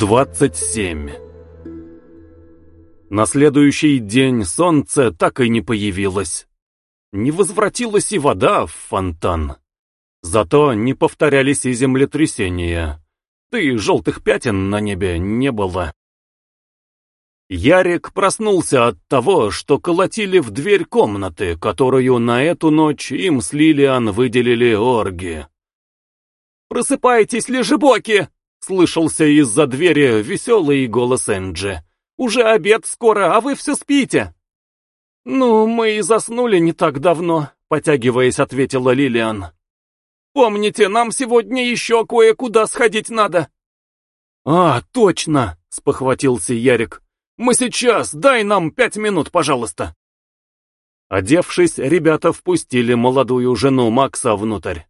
27 На следующий день солнце так и не появилось. Не возвратилась и вода в фонтан. Зато не повторялись и землетрясения. Да и желтых пятен на небе не было. Ярик проснулся от того, что колотили в дверь комнаты, которую на эту ночь им с Лилиан выделили орги. «Просыпайтесь, лежебоки!» — слышался из-за двери веселый голос Энджи. «Уже обед скоро, а вы все спите!» «Ну, мы и заснули не так давно», — потягиваясь, ответила Лилиан. «Помните, нам сегодня еще кое-куда сходить надо». «А, точно!» — спохватился Ярик. Мы сейчас, дай нам пять минут, пожалуйста. Одевшись, ребята впустили молодую жену Макса внутрь.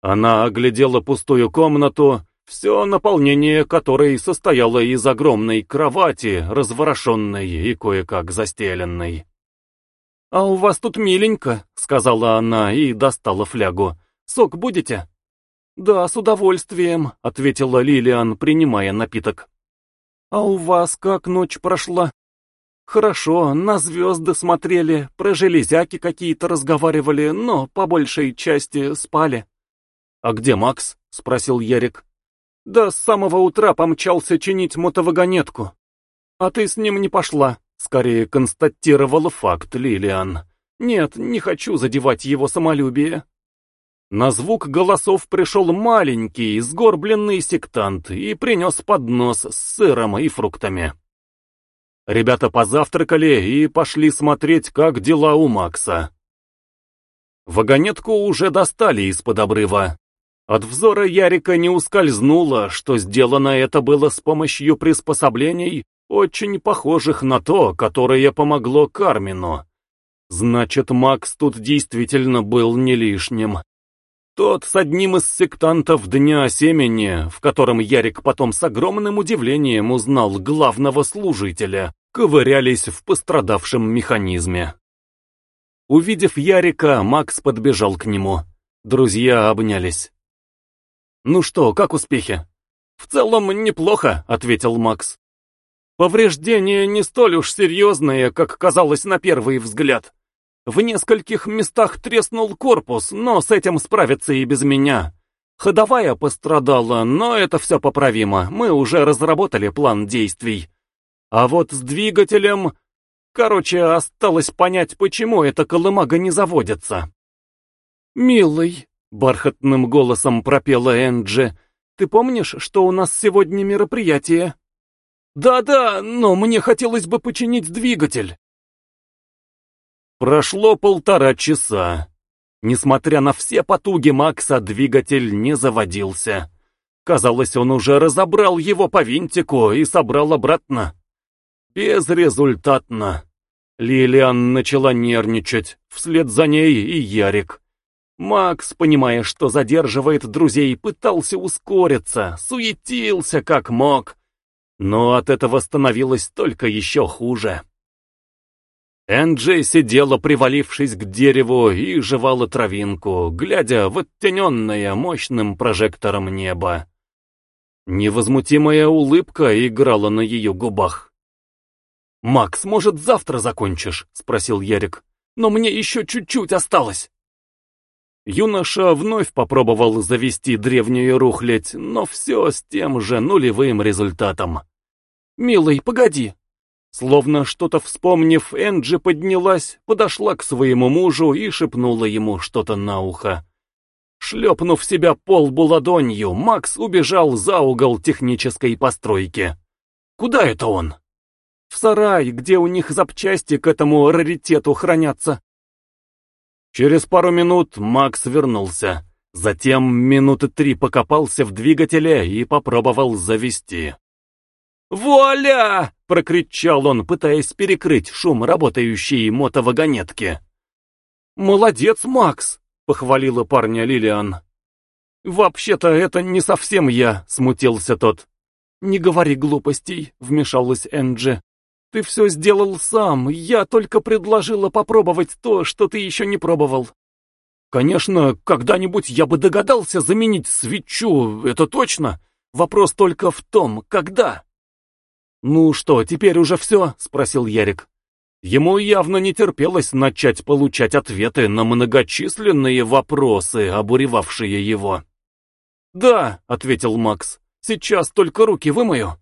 Она оглядела пустую комнату, все наполнение которой состояло из огромной кровати, разворошенной и кое-как застеленной. «А у вас тут миленько», — сказала она и достала флягу. «Сок будете?» «Да, с удовольствием», — ответила Лилиан, принимая напиток. «А у вас как ночь прошла?» «Хорошо, на звезды смотрели, про железяки какие-то разговаривали, но по большей части спали». «А где Макс?» — спросил Ярик. «Да с самого утра помчался чинить мотовагонетку». «А ты с ним не пошла», — скорее констатировала факт Лилиан. «Нет, не хочу задевать его самолюбие». На звук голосов пришел маленький, сгорбленный сектант и принес поднос с сыром и фруктами. Ребята позавтракали и пошли смотреть, как дела у Макса. Вагонетку уже достали из-под обрыва. От взора Ярика не ускользнуло, что сделано это было с помощью приспособлений, очень похожих на то, которое помогло Кармину. Значит, Макс тут действительно был не лишним. Тот с одним из сектантов Дня Семени, в котором Ярик потом с огромным удивлением узнал главного служителя, ковырялись в пострадавшем механизме. Увидев Ярика, Макс подбежал к нему. Друзья обнялись. «Ну что, как успехи?» «В целом неплохо», — ответил Макс. «Повреждения не столь уж серьезные, как казалось на первый взгляд. В нескольких местах треснул корпус, но с этим справится и без меня. Ходовая пострадала, но это все поправимо, мы уже разработали план действий. А вот с двигателем... Короче, осталось понять, почему эта колымага не заводится. «Милый», — бархатным голосом пропела Энджи, — «ты помнишь, что у нас сегодня мероприятие?» «Да-да, но мне хотелось бы починить двигатель». Прошло полтора часа. Несмотря на все потуги Макса, двигатель не заводился. Казалось, он уже разобрал его по винтику и собрал обратно. Безрезультатно. Лилиан начала нервничать, вслед за ней и Ярик. Макс, понимая, что задерживает друзей, пытался ускориться, суетился как мог. Но от этого становилось только еще хуже. Энджи сидела, привалившись к дереву, и жевала травинку, глядя в оттененное мощным прожектором небо. Невозмутимая улыбка играла на ее губах. «Макс, может, завтра закончишь?» — спросил Ярик. «Но мне еще чуть-чуть осталось». Юноша вновь попробовал завести древнюю рухлядь, но все с тем же нулевым результатом. «Милый, погоди!» Словно что-то вспомнив, Энджи поднялась, подошла к своему мужу и шепнула ему что-то на ухо. Шлепнув себя полбу ладонью, Макс убежал за угол технической постройки. Куда это он? В сарай, где у них запчасти к этому раритету хранятся. Через пару минут Макс вернулся. Затем минуты три покопался в двигателе и попробовал завести. «Вуаля!» — прокричал он, пытаясь перекрыть шум работающей мотовагонетки. «Молодец, Макс!» — похвалила парня Лилиан. «Вообще-то это не совсем я», — смутился тот. «Не говори глупостей», — вмешалась Энджи. Ты все сделал сам, я только предложила попробовать то, что ты еще не пробовал. Конечно, когда-нибудь я бы догадался заменить свечу, это точно. Вопрос только в том, когда. Ну что, теперь уже все? Спросил Ярик. Ему явно не терпелось начать получать ответы на многочисленные вопросы, обуревавшие его. «Да», — ответил Макс, — «сейчас только руки вымою».